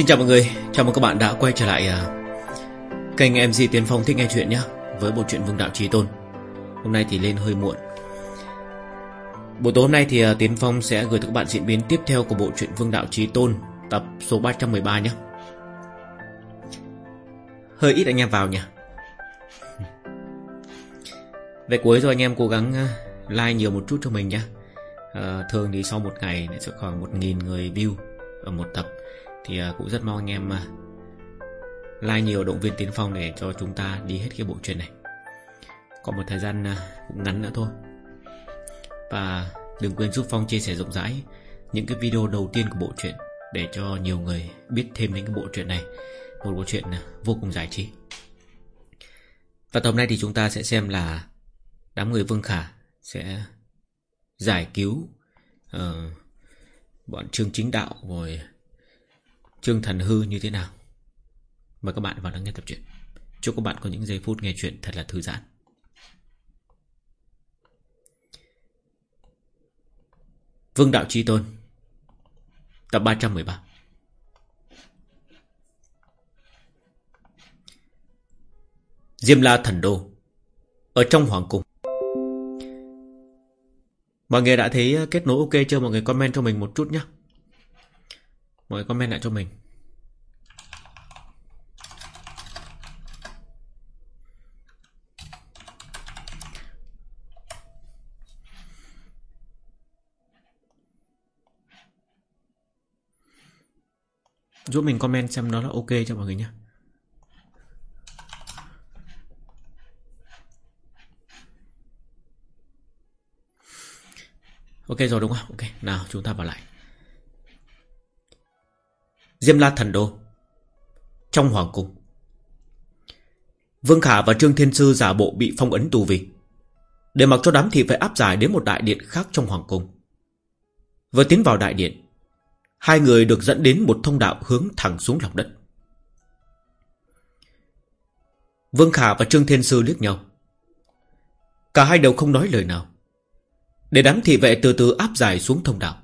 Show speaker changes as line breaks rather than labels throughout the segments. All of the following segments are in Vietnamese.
Xin chào mọi người, chào mừng các bạn đã quay trở lại uh, kênh MC Tiến Phong thích nghe chuyện nhé Với bộ truyện Vương Đạo Trí Tôn. Hôm nay thì lên hơi muộn. Buổi tối hôm nay thì uh, Tiến Phong sẽ gửi tới các bạn diễn biến tiếp theo của bộ truyện Vương Đạo Trí Tôn Tập số 313 nhé. Hơi ít anh em vào nhỉ. Về cuối rồi anh em cố gắng uh, like nhiều một chút cho mình nhé. Uh, Thường thì sau một ngày sẽ khoảng 1.000 người view ở một tập thì à, cũng rất mong anh em à, like nhiều động viên Tiến Phong để cho chúng ta đi hết cái bộ truyện này. Còn một thời gian à, cũng ngắn nữa thôi. Và đừng quên giúp Phong chia sẻ rộng rãi những cái video đầu tiên của bộ truyện để cho nhiều người biết thêm đến cái bộ truyện này. Một bộ truyện vô cùng giải trí. Và tập này thì chúng ta sẽ xem là đám người Vương Khả sẽ giải cứu uh, bọn Trương Chính Đạo rồi Trương Thần Hư như thế nào? Mời các bạn vào lắng nghe tập truyện. Chúc các bạn có những giây phút nghe chuyện thật là thư giãn. Vương Đạo Chi Tôn, Tập 313 Diêm La Thần Đô, Ở trong Hoàng Cung. Mọi người đã thấy ờ, kết nối ok chưa? Mọi người comment cho mình một chút nhé Mọi người comment lại cho mình. Giúp mình comment xem nó là ok cho mọi người nhé. Ok rồi đúng không? Ok, nào chúng ta vào lại. Diêm La Thần Đô. Trong Hoàng Cung, Vương Khả và Trương Thiên Sư giả bộ bị phong ấn tù vi Để mặc cho đám thị phải áp giải đến một đại điện khác trong Hoàng Cung. Vừa tiến vào đại điện, Hai người được dẫn đến một thông đạo hướng thẳng xuống lòng đất. Vương Khả và Trương Thiên Sư liếc nhau. Cả hai đều không nói lời nào. Để đám thị vệ từ từ áp dài xuống thông đạo,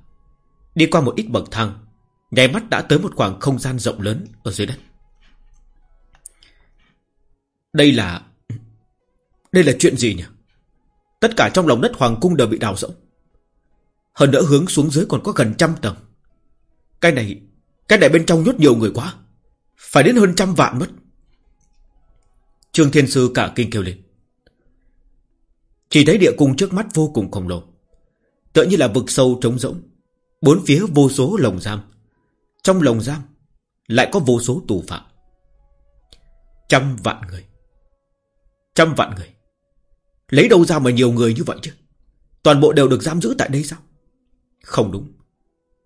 Đi qua một ít bậc thang ngày mắt đã tới một khoảng không gian rộng lớn Ở dưới đất. Đây là Đây là chuyện gì nhỉ? Tất cả trong lòng đất hoàng cung đều bị đào rỗng. Hơn nữa hướng xuống dưới còn có gần trăm tầng. Cái này Cái này bên trong nhốt nhiều người quá. Phải đến hơn trăm vạn mất. Trương Thiên Sư cả kinh kêu lên. Chỉ thấy địa cung trước mắt vô cùng khổng lồ. Tựa như là vực sâu trống rỗng. Bốn phía vô số lồng giam trong lồng giam Lại có vô số tù phạm. Trăm vạn người. Trăm vạn người. Lấy đâu ra mà nhiều người như vậy chứ? Toàn bộ đều được giam giữ tại đây sao? Không đúng.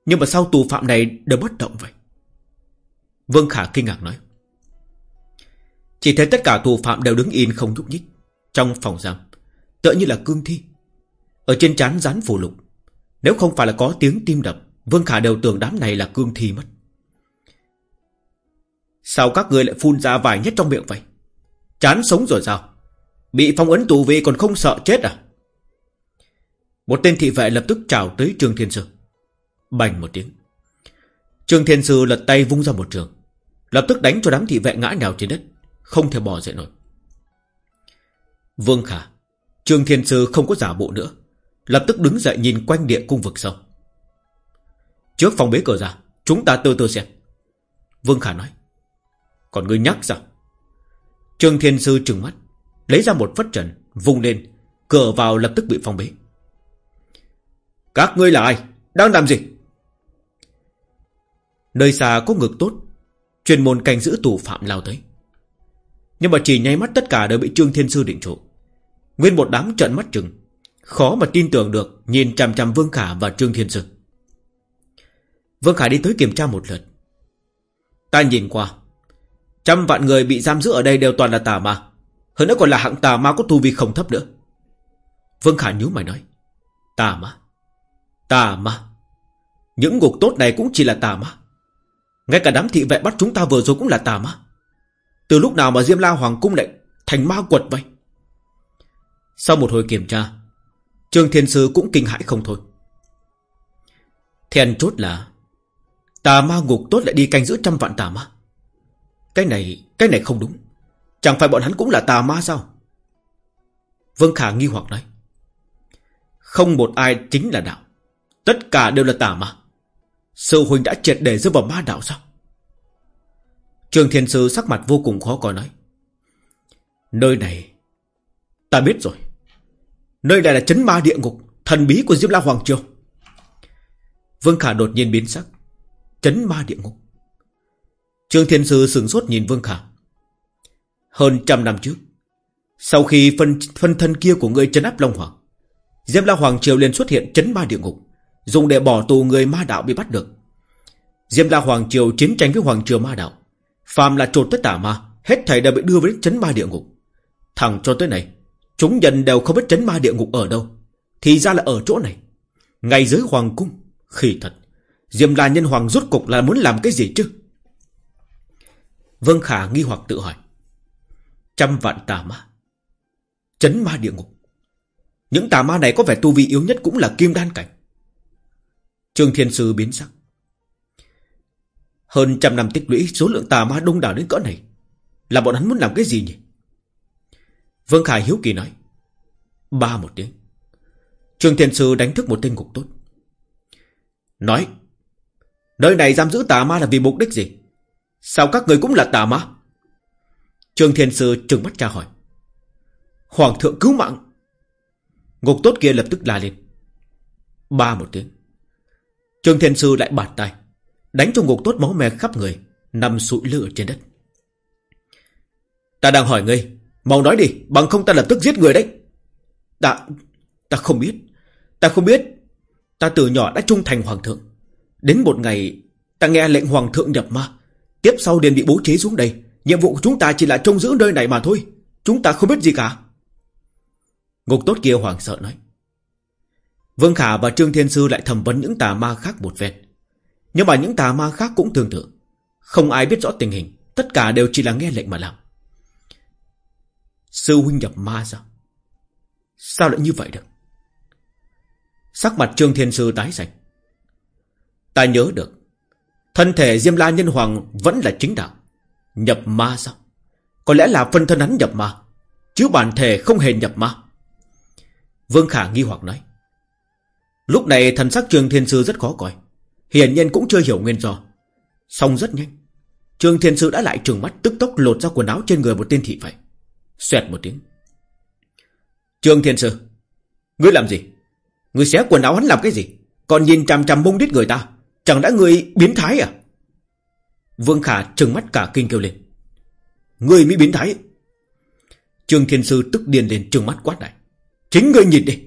Nhưng mà sao tù phạm này đều bất động vậy? Vương Khả kinh ngạc nói. Chỉ thấy tất cả tù phạm đều đứng yên không nhúc nhích Trong phòng giam, Tựa như là cương thi, Ở trên trán rán phù lục. Nếu không phải là có tiếng tim đập Vương Khả đều tưởng đám này là cương thi mất. Sao các người lại phun ra vài nhất trong miệng vậy? Chán sống rồi sao? Bị phong ấn tù vị còn không sợ chết à? Một tên thị vệ lập tức chào tới Trương Thiên Sư. Bành một tiếng. Trương Thiên Sư lật tay vung ra một trường. Lập tức đánh cho đám thị vệ ngã nhào trên đất. Không thể bỏ dậy nổi. Vương Khả. Trương Thiên Sư không có giả bộ nữa. Lập tức đứng dậy nhìn quanh địa cung vực sâu. Trước phòng bế cửa ra, Chúng ta từ từ xem. Vương Khả nói. Còn ngươi nhắc sao? Trương Thiên Sư trừng mắt, Lấy ra một phất trần vùng lên, Cửa vào lập tức bị phong bế. Các ngươi là ai? Đang làm gì? Nơi xa có ngực tốt, Chuyên môn canh giữ tù phạm lao tới. Nhưng mà chỉ nháy mắt tất cả đều bị Trương Thiên Sư định trụ. Nguyên một đám trận mắt trừng, Khó mà tin tưởng được Nhìn chằm chằm Vương Khả và Trương Thiên Sư. Vương Khải đi tới kiểm tra một lượt. Ta nhìn qua. Trăm vạn người bị giam giữ ở đây đều toàn là tà ma. Hơn nữa còn là hạng tà ma có tu vi không thấp nữa. Vương Khải nhíu mày nói. Tà ma. Tà ma. Những ngục tốt này cũng chỉ là tà ma. Ngay cả đám thị vệ bắt chúng ta vừa rồi cũng là tà ma. Từ lúc nào mà Diêm La Hoàng Cung lại thành ma quật vậy? Sau một hồi kiểm tra, Trương Thiên Sư cũng kinh hãi không thôi. Then chốt là Tà ma ngục tốt lại đi canh giữ trăm vạn tà ma. Cái này Cái này không đúng. Chẳng phải bọn hắn cũng là tà ma sao? Vương Khả nghi hoặc nói. Không một ai chính là đạo. Tất cả đều là tà ma. Sư huynh đã triệt để rơi vào ma đạo sao? Trường Thiên Sư sắc mặt vô cùng khó coi nói. Nơi này, Ta biết rồi. Nơi này là chấn ma địa ngục, Thần bí của Diêm La Hoàng Triều. Vương Khả đột nhiên biến sắc. Chấn ma địa ngục. Trương Thiên Sư sửng sốt nhìn Vương Khả. Hơn trăm năm trước Sau khi phân, phân thân kia của người chấn áp Long Hoàng Diêm La Hoàng Triều liền xuất hiện chấn ma địa ngục Dùng để bỏ tù người ma đạo bị bắt được. Diêm La Hoàng Triều chiến tranh với Hoàng Triều ma đạo Phàm là trột tất tả ma Hết thảy đều bị đưa với chấn ma địa ngục. Thẳng cho tới này Chúng nhân đều không biết chấn ma địa ngục ở đâu Thì ra là ở chỗ này. Ngay dưới hoàng cung Khi thật. Diêm la nhân hoàng rốt cục là muốn làm cái gì chứ? Vương Khả nghi hoặc tự hỏi. Trăm vạn tà ma. Chấn ma địa ngục. Những tà ma này có vẻ tu vi yếu nhất cũng là kim đan cảnh. Trương Thiên Sư biến sắc. Hơn trăm năm tích lũy, số lượng tà ma đông đảo đến cỡ này, Là bọn hắn muốn làm cái gì nhỉ? Vương Khải hiếu kỳ nói. Ba một tiếng. Trương Thiên Sư đánh thức một tên ngục tốt. Nói Nơi này giam giữ tà ma là vì mục đích gì? Sao các người cũng là tà ma? Trương Thiên Sư trừng mắt tra hỏi. Hoàng thượng cứu mạng. Ngục tốt kia lập tức la lên. Ba một tiếng. Trương Thiên Sư lại bạt tay, Đánh cho ngục tốt máu me khắp người, Nằm sụi lửa trên đất. Ta đang hỏi ngươi, Mau nói đi, Bằng không ta lập tức giết người đấy. Ta Ta không biết, Ta không biết. Ta từ nhỏ đã trung thành hoàng thượng. Đến một ngày, Ta nghe lệnh hoàng thượng nhập ma. Tiếp sau liền bị bố trí xuống đây. Nhiệm vụ của chúng ta chỉ là trông giữ nơi này mà thôi. Chúng ta không biết gì cả. Ngục tốt kia hoàng sợ nói. Vương Khả và Trương Thiên Sư lại thẩm vấn những tà ma khác một vẹt Nhưng mà những tà ma khác cũng tương tự. Không ai biết rõ tình hình. Tất cả đều chỉ là nghe lệnh mà làm. Sư huynh nhập ma sao? Sao lại như vậy được? Sắc mặt Trương Thiên Sư tái sạch Ta nhớ được. Thân thể Diêm La Nhân Hoàng vẫn là chính đạo. Nhập ma sao? Có lẽ là phân thân hắn nhập ma, Chứ bản thể không hề nhập ma. Vương Khả nghi hoặc nói. Lúc này thần sắc Trương Thiên Sư rất khó coi. Hiển nhiên cũng chưa hiểu nguyên do. Xong rất nhanh. Trương Thiên Sư đã lại trừng mắt, tức tốc lột ra quần áo trên người một tên thị vậy Xoẹt một tiếng. Trương Thiên Sư, Ngươi làm gì? Ngươi xé quần áo hắn làm cái gì? Còn nhìn chằm chằm mông đít người ta. Chẳng đã ngươi biến thái à? Vương Khả trừng mắt cả kinh kêu lên. Ngươi mới biến thái. Trương Thiên Sư tức điên lên, trừng mắt quát lại. Chính ngươi nhìn đi.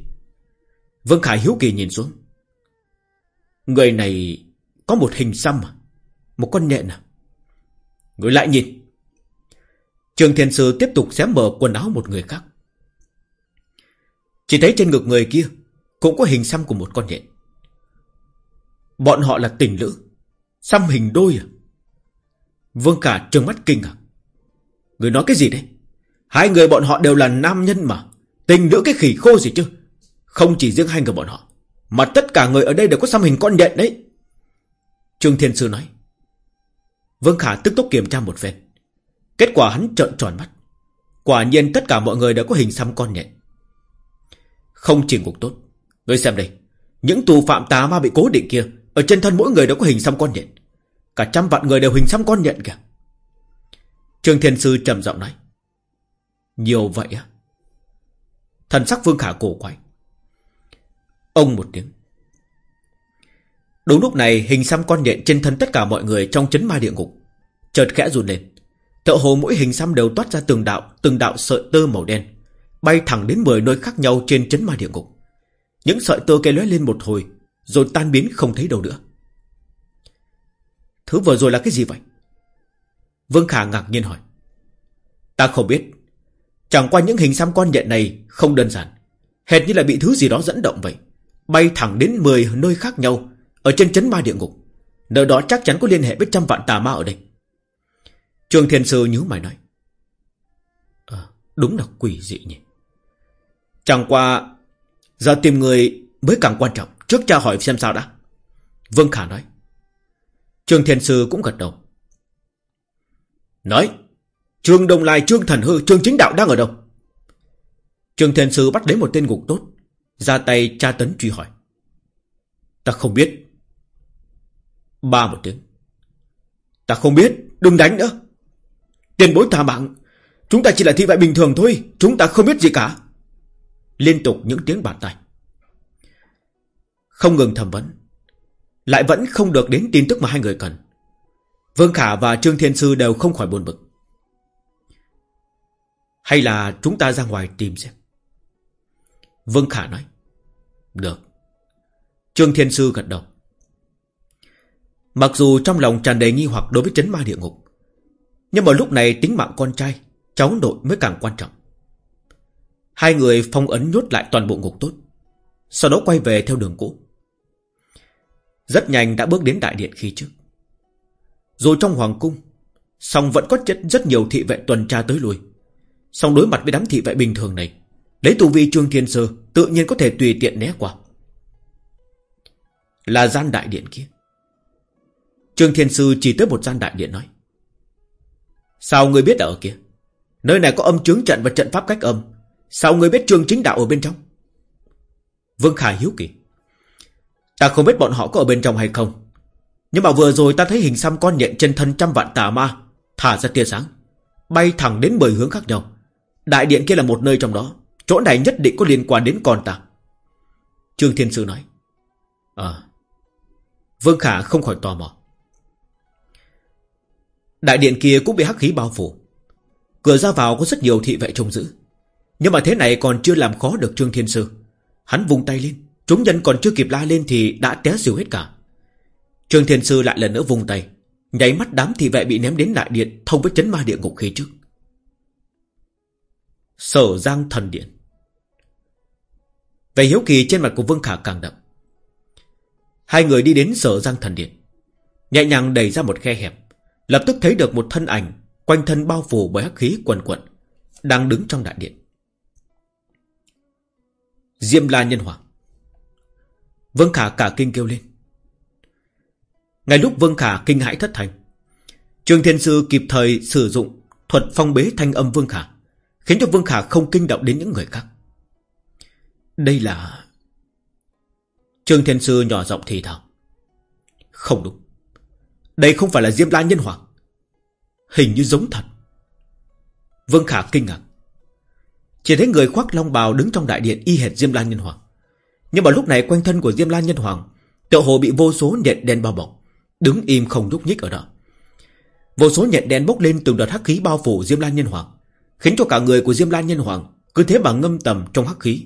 Vương Khả hiếu kỳ nhìn xuống. Người này Có một hình xăm à? Một con nhện à? Người lại nhìn. Trường Thiên Sư tiếp tục xé mở quần áo một người khác. Chỉ thấy trên ngực người kia cũng có hình xăm của một con nhện. Bọn họ là tình lữ. Xăm hình đôi à? Vương Khả trừng mắt kinh à? Người nói cái gì đấy? Hai người bọn họ đều là nam nhân mà. Tình nữ cái khỉ khô gì chứ? Không chỉ riêng hai người bọn họ. Mà tất cả người ở đây đều có xăm hình con nhện đấy. Trương Thiên Sư nói. Vương Khả tức tốc kiểm tra một phen. Kết quả hắn trợn tròn mắt. Quả nhiên tất cả mọi người đã có hình xăm con nhện. Không chỉ ngục tốt. Ngươi xem đây. Những tù phạm tà ma bị cố định kia. Ở trên thân mỗi người đều có hình xăm con nhện. Cả trăm vạn người đều hình xăm con nhện kìa. Trương Thiên Sư trầm giọng nói. Nhiều vậy á. Thần sắc Vương Khả cổ quay. Ông một tiếng. Đúng lúc này hình xăm con nhện trên thân tất cả mọi người trong chấn ma địa ngục. Chợt khẽ run lên. Tợ hồ mỗi hình xăm đều toát ra từng đạo, từng đạo sợi tơ màu đen, bay thẳng đến 10 nơi khác nhau trên chấn ma địa ngục. Những sợi tơ cây lóe lên một hồi, rồi tan biến không thấy đâu nữa. Thứ vừa rồi là cái gì vậy? Vương Khả ngạc nhiên hỏi. Ta không biết. Chẳng qua những hình xăm con nhện này không đơn giản. Hệt như là bị thứ gì đó dẫn động vậy. Bay thẳng đến 10 nơi khác nhau, ở trên chấn ma địa ngục. Nơi đó chắc chắn có liên hệ với trăm vạn tà ma ở đây. Trương Thiên Sư nhíu mày nói. À, đúng là quỷ dị nhỉ. Chẳng qua, giờ tìm người mới càng quan trọng. Trước cha hỏi xem sao đã. Vương Khả nói. Trương Thiên Sư cũng gật đầu. Nói, Trương Đông Lai, Trương Thần Hư, Trương Chính Đạo đang ở đâu? Trương Thiên Sư bắt lấy một tên ngục tốt, ra tay tra tấn truy hỏi. Ta không biết. Ba một tiếng. Ta không biết, đừng đánh nữa. Tiền bối tà mạng, chúng ta chỉ là thị vệ bình thường thôi, chúng ta không biết gì cả. Liên tục những tiếng bàn tay. Không ngừng thẩm vấn, lại vẫn không được đến tin tức mà hai người cần. Vương Khả và Trương Thiên Sư đều không khỏi buồn bực. Hay là chúng ta ra ngoài tìm xem. Vương Khả nói. Được. Trương Thiên Sư gật đầu. Mặc dù trong lòng tràn đầy nghi hoặc đối với chấn ma địa ngục Nhưng mà lúc này tính mạng con trai Cháu nội mới càng quan trọng Hai người phong ấn nhốt lại toàn bộ ngục tốt Sau đó quay về theo đường cũ rất nhanh đã bước đến đại điện khi trước Dù trong hoàng cung, song vẫn có chất rất nhiều thị vệ tuần tra tới lui song đối mặt với đám thị vệ bình thường này, Lấy tù vi trương thiên sơ Tự nhiên có thể tùy tiện né qua Là gian đại điện kia Trương Thiên Sư chỉ tới một gian đại điện nói. Sao ngươi biết ở kia? Nơi này có âm chướng trận và trận pháp cách âm. Sao ngươi biết Trương Chính Đạo ở bên trong? Vương Khải hiếu kỳ. Ta không biết bọn họ có ở bên trong hay không. Nhưng mà vừa rồi ta thấy hình xăm con nhện trên thân trăm vạn tà ma. Thả ra tia sáng. Bay thẳng đến mười hướng khác nhau. Đại điện kia là một nơi trong đó. Chỗ này nhất định có liên quan đến con ta. Trương Thiên Sư nói. Ờ. Vương Khả không khỏi tò mò. Đại điện kia cũng bị hắc khí bao phủ. Cửa ra vào có rất nhiều thị vệ trông giữ. Nhưng mà thế này còn chưa làm khó được Trương Thiên Sư. Hắn vùng tay lên. Chúng nhân còn chưa kịp la lên thì đã té xỉu hết cả. Trường Thiên Sư lại lần nữa vùng tay. Nháy mắt đám thị vệ bị ném đến đại điện, thông với chấn ma địa ngục khi trước. Sở Giang Thần Điện Về hiếu kỳ trên mặt của Vương Khả càng đậm. Hai người đi đến sở Giang Thần Điện. Nhẹ nhàng đẩy ra một khe hẹp. Lập tức thấy được một thân ảnh Quanh thân bao phủ bởi hắc khí quần quận, Đang đứng trong đại điện Diêm la nhân hoàng Vương Khả cả kinh kêu lên. Ngay lúc Vương Khả kinh hãi thất thành Trường Thiên Sư kịp thời sử dụng Thuật phong bế thanh âm Vương Khả, Khiến cho Vương Khả không kinh động đến những người khác. Đây là Trương Thiên Sư nhỏ giọng thì thào. Không đúng. Đây không phải là Diêm La Nhân Hoàng. Hình như giống thật. Vương Khả kinh ngạc. Chỉ thấy người khoác long bào đứng trong đại điện Y hệt Diêm La Nhân Hoàng. Nhưng mà lúc này quanh thân của Diêm La Nhân Hoàng, Tựa hồ bị vô số nhện đen bao bọc, Đứng im không nhúc nhích ở đó Vô số nhện đen bốc lên từng đợt hắc khí bao phủ Diêm La Nhân Hoàng, Khiến cho cả người của Diêm La Nhân Hoàng Cứ thế mà ngâm tầm trong hắc khí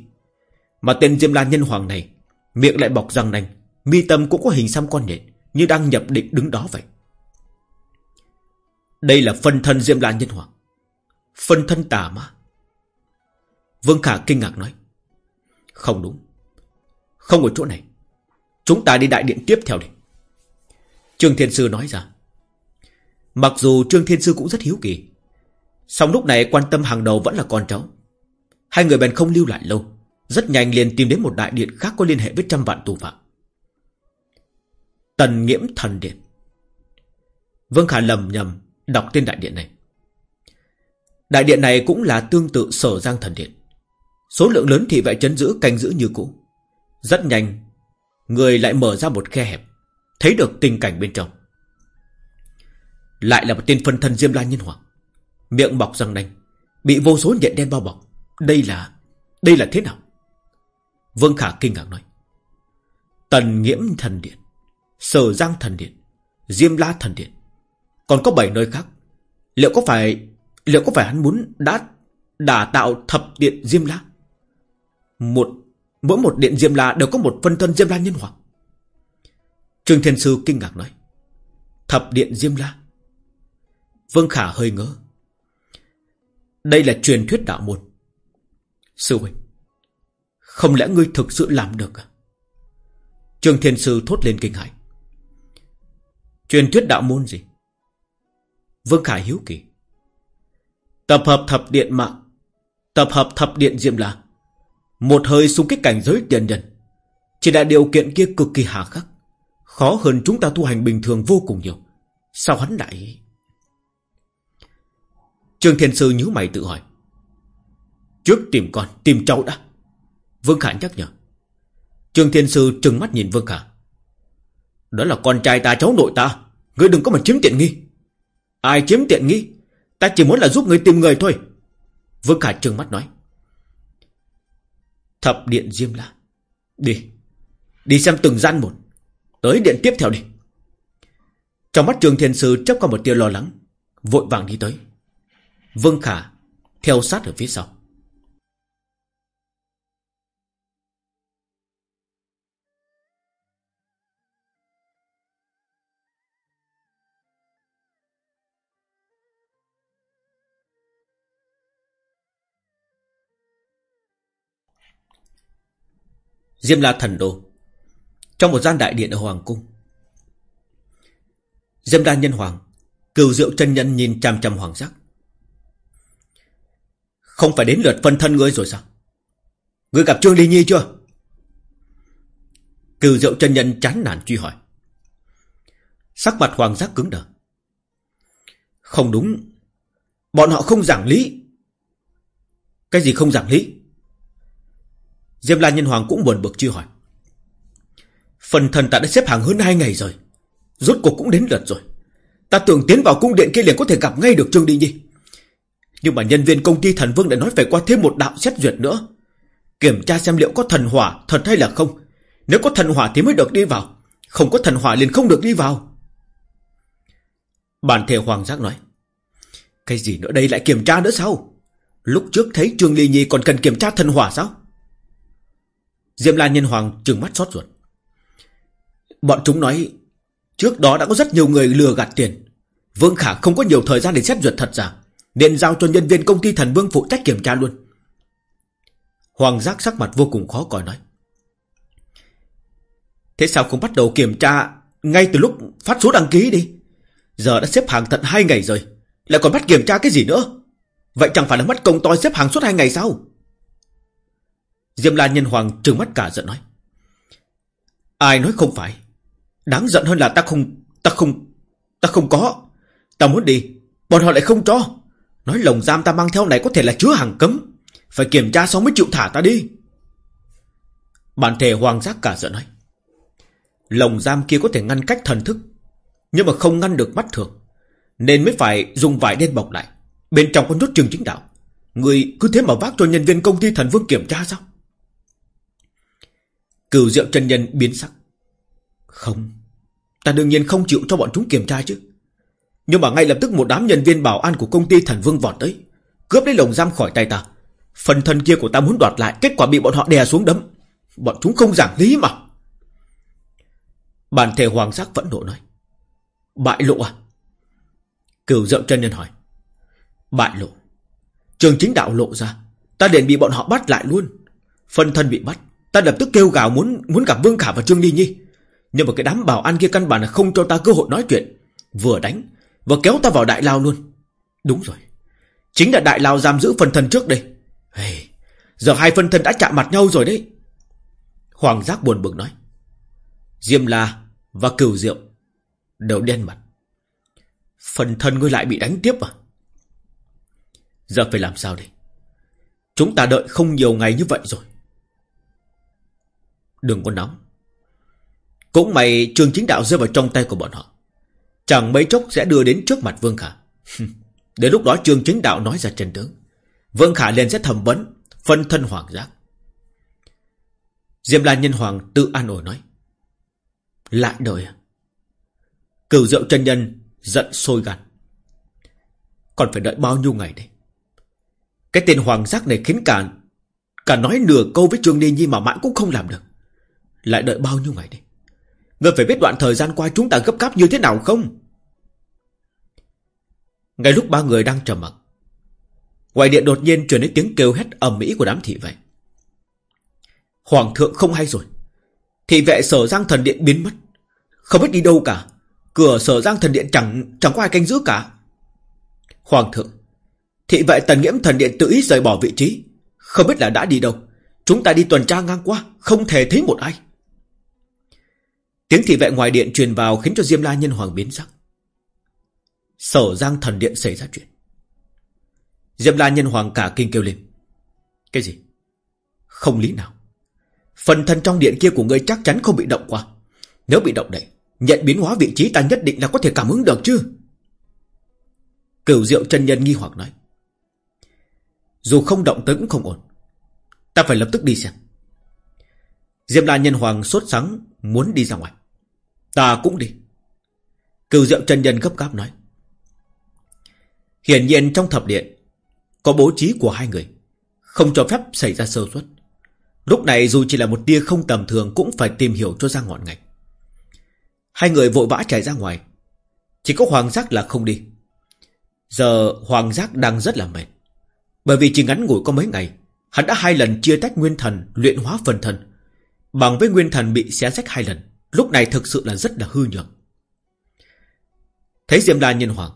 Mà tên Diêm La Nhân Hoàng này, Miệng lại bọc răng nanh, Mi tâm cũng có hình xăm con nhện như đang nhập định đứng đó vậy. Đây là phân thân Diêm La Nhân Hoàng. Phân thân tà ma. Vương Khả kinh ngạc nói. Không đúng. Không ở chỗ này. Chúng ta đi đại điện tiếp theo đi. Trương Thiên Sư nói ra. Mặc dù Trương Thiên Sư cũng rất hiếu kỳ. song lúc này quan tâm hàng đầu vẫn là con cháu. Hai người bèn không lưu lại lâu. Rất nhanh liền tìm đến một đại điện khác có liên hệ với trăm vạn tù phạm. Tần nghiễm thần điện. Vương Khả lầm nhầm đọc tên đại điện này. Đại điện này cũng là tương tự sở giang thần điện. Số lượng lớn thì vệ chấn giữ canh giữ như cũ. Rất nhanh, người lại mở ra một khe hẹp, thấy được tình cảnh bên trong. Lại là một tên phân thân Diêm La Nhân Hoàng. Miệng bọc răng nanh, bị vô số nhện đen bao bọc. Đây là... đây là thế nào? Vương Khả kinh ngạc nói. Tần nghiễm thần điện. Sở Giang Thần Điện, Diêm La Thần Điện, còn có bảy nơi khác. Liệu có phải liệu có phải hắn muốn đã đả tạo thập điện Diêm La? Một mỗi một điện Diêm La đều có một phân thân Diêm La nhân hoàng. Trương Thiên Sư kinh ngạc nói, thập điện Diêm La. Vương Khả hơi ngỡ. Đây là truyền thuyết đạo môn. Sư huynh, không lẽ ngươi thực sự làm được à? Trương Thiên Sư thốt lên kinh hãi. Truyền thuyết đạo môn gì? Vương Khải hiếu kỳ. Tập hợp thập điện mạng. Tập hợp thập điện diệm la. Một hơi xung kích cảnh giới tiền nhân. Chỉ là điều kiện kia cực kỳ hà khắc. Khó hơn chúng ta tu hành bình thường vô cùng nhiều. Sao hắn lại? Trương Thiên Sư nhíu mày tự hỏi. Trước tìm con, Tìm cháu đã. Vương Khả nhắc nhở. Trương Thiên Sư trừng mắt nhìn Vương Khả. Đó là con trai ta, cháu nội ta. Ngươi đừng có mà chiếm tiện nghi. Ai chiếm tiện nghi? Ta chỉ muốn là giúp ngươi tìm người thôi. Vương Khả trừng mắt nói. Thập điện Diêm La. Đi Đi xem từng gian một. Tới điện tiếp theo đi. Trong mắt trường Thiên Sư chấp qua một tia lo lắng, Vội vàng đi tới. Vương Khả Theo sát ở phía sau. Diêm La Thần Đô, Trong một gian đại điện ở Hoàng Cung. Diêm La Nhân Hoàng Cửu Diệu chân Nhân nhìn chằm chằm Hoàng Giác. Không phải đến lượt phân thân ngươi rồi sao? Ngươi gặp Trương Ly Nhi chưa? Cửu Diệu chân Nhân chán nản truy hỏi. Sắc mặt Hoàng Giác cứng đờ. Không đúng. Bọn họ không giảng lý. Cái gì không giảng lý? Diêm La Nhân Hoàng cũng buồn bực chưa hỏi. Phần thần ta đã xếp hàng hơn hai ngày rồi. Rốt cuộc cũng đến lượt rồi. Ta tưởng tiến vào cung điện kia liền có thể gặp ngay được Trương Đi Nhi. Nhưng mà nhân viên công ty thần vương đã nói phải qua thêm một đạo xét duyệt nữa. Kiểm tra xem liệu có thần hỏa thật hay là không. Nếu có thần hỏa thì mới được đi vào. Không có thần hỏa liền không được đi vào. Bản thể Hoàng Giác nói. Cái gì nữa đây lại kiểm tra nữa sao? Lúc trước thấy Trương Ly Nhi còn cần kiểm tra thần hỏa sao? Diêm La Nhân Hoàng trừng mắt xót ruột. Bọn chúng nói, Trước đó đã có rất nhiều người lừa gạt tiền. Vương Khả không có nhiều thời gian để xét duyệt thật giả Nên giao cho nhân viên công ty thần Vương phụ trách kiểm tra luôn. Hoàng giác sắc mặt vô cùng khó coi nói. Thế sao không bắt đầu kiểm tra Ngay từ lúc phát số đăng ký đi? Giờ đã xếp hàng tận hai ngày rồi, Lại còn bắt kiểm tra cái gì nữa? Vậy chẳng phải là mất công to xếp hàng suốt hai ngày sao? Diêm La Nhân Hoàng trừng mắt cả giận nói. Ai nói không phải. Đáng giận hơn là ta không, ta không, ta không có. Ta muốn đi, bọn họ lại không cho. Nói lồng giam ta mang theo này có thể là chứa hàng cấm. Phải kiểm tra xong mới chịu thả ta đi. Bản thể hoàng giác cả giận nói. Lồng giam kia có thể ngăn cách thần thức. Nhưng mà không ngăn được mắt thường. Nên mới phải dùng vải đen bọc lại. Bên trong có nút trường chính đạo. Người cứ thế mà vác cho nhân viên công ty thần vương kiểm tra sao? Cửu diệu chân nhân biến sắc. Không, ta đương nhiên không chịu cho bọn chúng kiểm tra chứ. Nhưng mà ngay lập tức một đám nhân viên bảo an của công ty thần vương vọt tới. Cướp lấy lồng giam khỏi tay ta. Phần thân kia của ta muốn đoạt lại, kết quả bị bọn họ đè xuống đấm. Bọn chúng không giảng lý mà. Bản thể hoàng giác vẫn nộ nói. Bại lộ à? Cửu diệu chân nhân hỏi. Bại lộ. Trường chính đạo lộ ra. Ta liền bị bọn họ bắt lại luôn. Phân thân bị bắt. Ta lập tức kêu gào muốn muốn gặp Vương Khả và Trương Ly Nhi. Nhưng mà cái đám bảo an kia căn bản là không cho ta cơ hội nói chuyện. Vừa đánh, vừa kéo ta vào đại lao luôn. Đúng rồi. Chính là đại lao giam giữ phần thân trước đây. Hey, giờ hai phần thân đã chạm mặt nhau rồi đấy. Hoàng giác buồn bực nói. Diêm La và Cửu Diệu đều đen mặt. Phần thân ngươi lại bị đánh tiếp à? Giờ phải làm sao đây? Chúng ta đợi không nhiều ngày như vậy rồi. Đừng có nóng. Cũng mày trường chính đạo rơi vào trong tay của bọn họ. Chẳng mấy chốc sẽ đưa đến trước mặt Vương Khả. Đến lúc đó trường chính đạo nói ra chân tướng. Vương Khả liền sẽ thẩm vấn, Phân thân hoàng giác. Diệm La Nhân Hoàng tự an ủi nói, Lại đời à? Cửu diệu chân nhân Giận sôi gan Còn phải đợi bao nhiêu ngày đây? Cái tên hoàng giác này khiến cả Cả nói nửa câu với Trương Ni Nhi mà mãi cũng không làm được lại đợi bao nhiêu ngày đây? Ngươi phải biết đoạn thời gian qua chúng ta gấp gáp như thế nào không? Ngay lúc ba người đang trầm mặc, Ngoài điện đột nhiên truyền đến tiếng kêu hét ầm ĩ của đám thị vệ. Hoàng thượng không hay rồi. Thị vệ sở giang thần điện biến mất. Không biết đi đâu cả. Cửa sở giang thần điện chẳng chẳng có ai canh giữ cả. Hoàng thượng, Thị vệ tần nghiễm thần điện tự ý rời bỏ vị trí. Không biết là đã đi đâu. Chúng ta đi tuần tra ngang qua, Không thể thấy một ai. Tiếng thị vệ ngoài điện truyền vào khiến cho Diêm La Nhân Hoàng biến sắc. Sở Giang thần điện xảy ra chuyện. Diêm La Nhân Hoàng cả kinh kêu lên. Cái gì? Không lý nào. Phần thân trong điện kia của ngươi chắc chắn không bị động qua. Nếu bị động đậy, nhận biến hóa vị trí ta nhất định là có thể cảm ứng được chứ. Cửu diệu chân nhân nghi hoặc nói. Dù không động tới cũng không ổn. Ta phải lập tức đi xem. Diêm La Nhân Hoàng sốt sắng muốn đi ra ngoài. Ta cũng đi. Cửu diệu chân nhân gấp gáp nói. Hiển nhiên trong thập điện có bố trí của hai người, không cho phép xảy ra sơ suất. Lúc này dù chỉ là một tia không tầm thường cũng phải tìm hiểu cho ra ngọn ngành. Hai người vội vã chạy ra ngoài. Chỉ có Hoàng Giác là không đi. Giờ Hoàng Giác đang rất là mệt. Bởi vì chỉ ngắn ngủi có mấy ngày, hắn đã hai lần chia tách nguyên thần, luyện hóa phần thần. Bằng với nguyên thần bị xé rách hai lần, lúc này thực sự là rất là hư nhược. Thấy Diệm La Nhân Hoàng,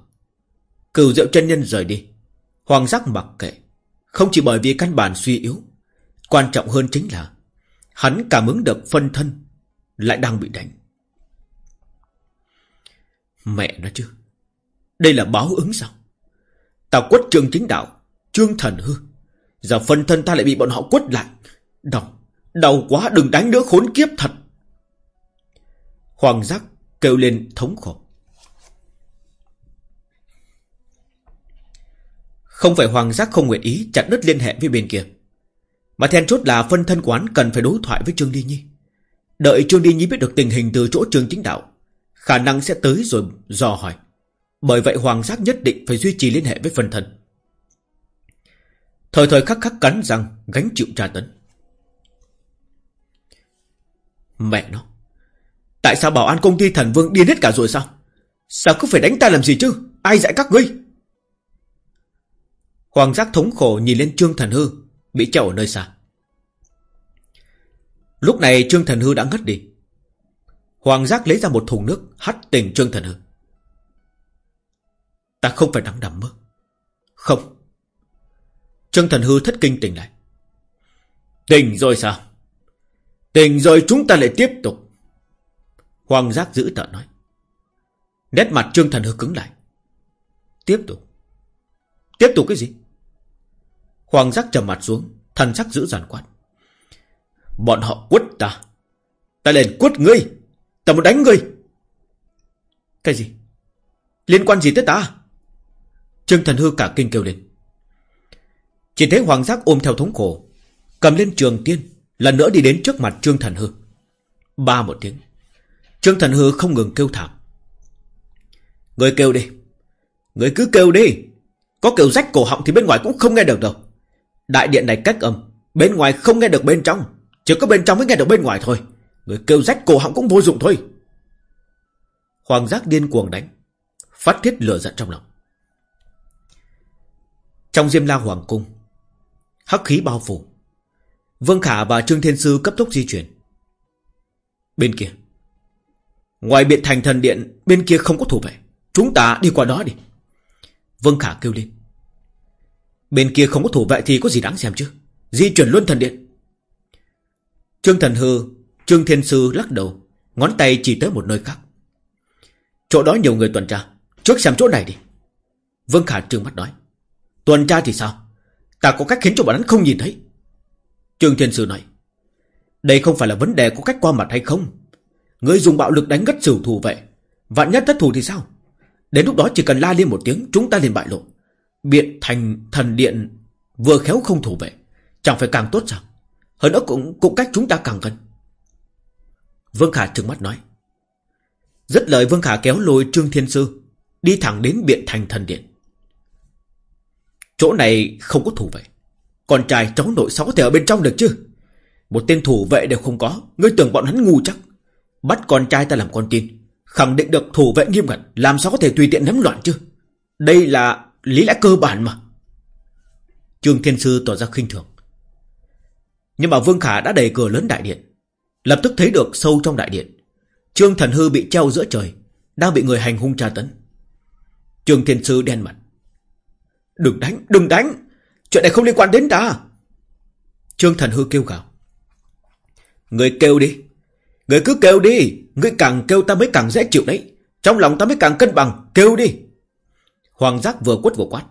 cửu diệu chân nhân rời đi. Hoàng Giác mặc kệ, không chỉ bởi vì căn bản suy yếu, quan trọng hơn chính là hắn cảm ứng được phân thân lại đang bị đánh. Mẹ nó chứ, đây là báo ứng sao? Ta quất trương chính đạo, trương thần hư, giờ phân thân ta lại bị bọn họ quất lại. Đau, đau quá đừng đánh nữa khốn kiếp thật. Hoàng giác kêu lên thống khổ. Không phải Hoàng Giác không nguyện ý chặt đứt liên hệ với bên kia. Mà then chốt là phân thân quán cần phải đối thoại với Trương Đi Nhi. Đợi Trương Đi Nhi biết được tình hình từ chỗ Trương Chính Đạo. Khả năng sẽ tới rồi dò hỏi. Bởi vậy Hoàng Giác nhất định phải duy trì liên hệ với phân thân. Thời thời khắc khắc cắn răng, gánh chịu tra tấn. Mẹ nó. Tại sao bảo an công ty thần vương điên hết cả rồi sao? Sao cứ phải đánh ta làm gì chứ? Ai dạy các ngươi? Hoàng giác thống khổ nhìn lên Trương Thần Hư, Bị treo ở nơi xa. Lúc này Trương Thần Hư đã ngất đi. Hoàng giác lấy ra một thùng nước, Hắt tỉnh Trương Thần Hư. Ta không phải đang nằm mơ. Không. Trương Thần Hư thất kinh tỉnh lại. Tỉnh rồi sao? Tỉnh rồi chúng ta lại tiếp tục. Hoàng giác giữ tợn nói. Nét mặt Trương Thần Hư cứng lại. Tiếp tục. Tiếp tục cái gì? Hoàng giác trầm mặt xuống, Thần sắc giữ giản quát. Bọn họ quất ta. Ta lên quất ngươi. Ta muốn đánh ngươi. Cái gì? Liên quan gì tới ta? Trương thần hư cả kinh kêu lên. Chỉ thấy hoàng giác ôm theo thống khổ, Cầm lên trường tiên, Lần nữa đi đến trước mặt Trương thần hư. Ba một tiếng. Trương thần hư không ngừng kêu thảm. Người kêu đi. Người cứ kêu đi. Có kêu rách cổ họng thì bên ngoài cũng không nghe được đâu. Đại điện này cách âm, Bên ngoài không nghe được bên trong. Chỉ có bên trong mới nghe được bên ngoài thôi. Người kêu rách cổ họng cũng vô dụng thôi. Hoàng giác điên cuồng đánh. Phát thiết lửa giận trong lòng. Trong diêm la hoàng cung, Hắc khí bao phủ. Vương Khả và Trương Thiên Sư cấp tốc di chuyển. Bên kia Ngoài biện thành thần điện, Bên kia không có thủ vệ. Chúng ta đi qua đó đi. Vương Khả kêu lên. Bên kia không có thủ vệ thì có gì đáng xem chứ? Di chuyển luôn thần điện. Trương Thần Hư, Trương Thiên Sư lắc đầu, Ngón tay chỉ tới một nơi khác. Chỗ đó nhiều người tuần tra. Trước xem chỗ này đi. Vương Khả trương mắt nói. Tuần tra thì sao? Ta có cách khiến cho bọn hắn không nhìn thấy. Trương Thiên Sư nói. Đây không phải là vấn đề có cách qua mặt hay không? Người dùng bạo lực đánh ngất sửu thù vệ Vạn nhất thất thù thì sao Đến lúc đó chỉ cần la lên một tiếng Chúng ta liền bại lộ Biện thành thần điện vừa khéo không thủ vệ, chẳng phải càng tốt sao? Hơn nữa cũng cũng cách chúng ta càng gần. Vương Khả trừng mắt nói. Rất lời Vương Khả kéo lôi Trương Thiên Sư, đi thẳng đến biện thành thần điện. Chỗ này không có thủ vệ. Con trai cháu nội sáu có thể ở bên trong được chứ? Một tên thủ vệ đều không có, ngươi tưởng bọn hắn ngu chắc. Bắt con trai ta làm con tin, khẳng định được thủ vệ nghiêm ngặt, làm sao có thể tùy tiện nắm loạn chứ? Đây là lý lẽ cơ bản mà. Trương Thiên Sư tỏ ra khinh thường. Nhưng mà Vương Khả đã đẩy cửa lớn đại điện. Lập tức thấy được sâu trong đại điện. Trương Thần Hư bị treo giữa trời. Đang bị người hành hung tra tấn. Trương Thiên Sư đen mặt. Đừng đánh, đừng đánh. Chuyện này không liên quan đến ta. Trương Thần Hư kêu gào. Người kêu đi. Người cứ kêu đi. Ngươi càng kêu ta mới càng dễ chịu đấy Trong lòng ta mới càng cân bằng, Kêu đi Hoàng giác vừa quất vừa quát